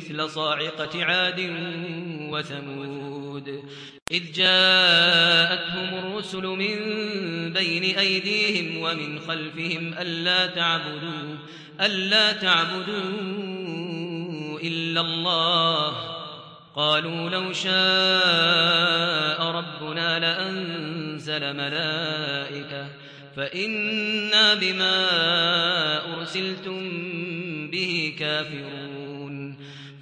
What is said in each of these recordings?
مثل صاعقة عاد وثمود. إذ جاءتهم الرسل من بين أيديهم ومن خلفهم ألا تعبدوا ألا تعبدوا إلا الله. قالوا لو شاء ربنا لأنزل ملائكة فإنا بما أرسلتم به كافرون.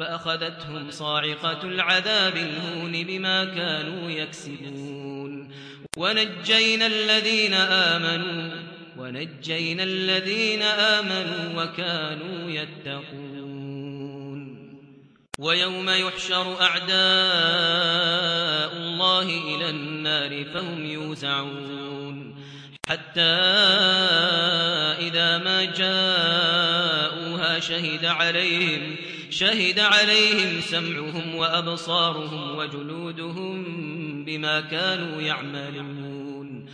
فأخذتهم صاعقة العذاب الهون بما كانوا يكسبون. ونجينا الذين آمنوا ونجينا الذين آمنوا وكانوا يتقون. ويوم يحشر أعداء الله إلى النار فهم يوزعون. حتى إذا ما شهد عليهم شهد عليهم سمعهم وأبصارهم وجلودهم بما كانوا يعملون.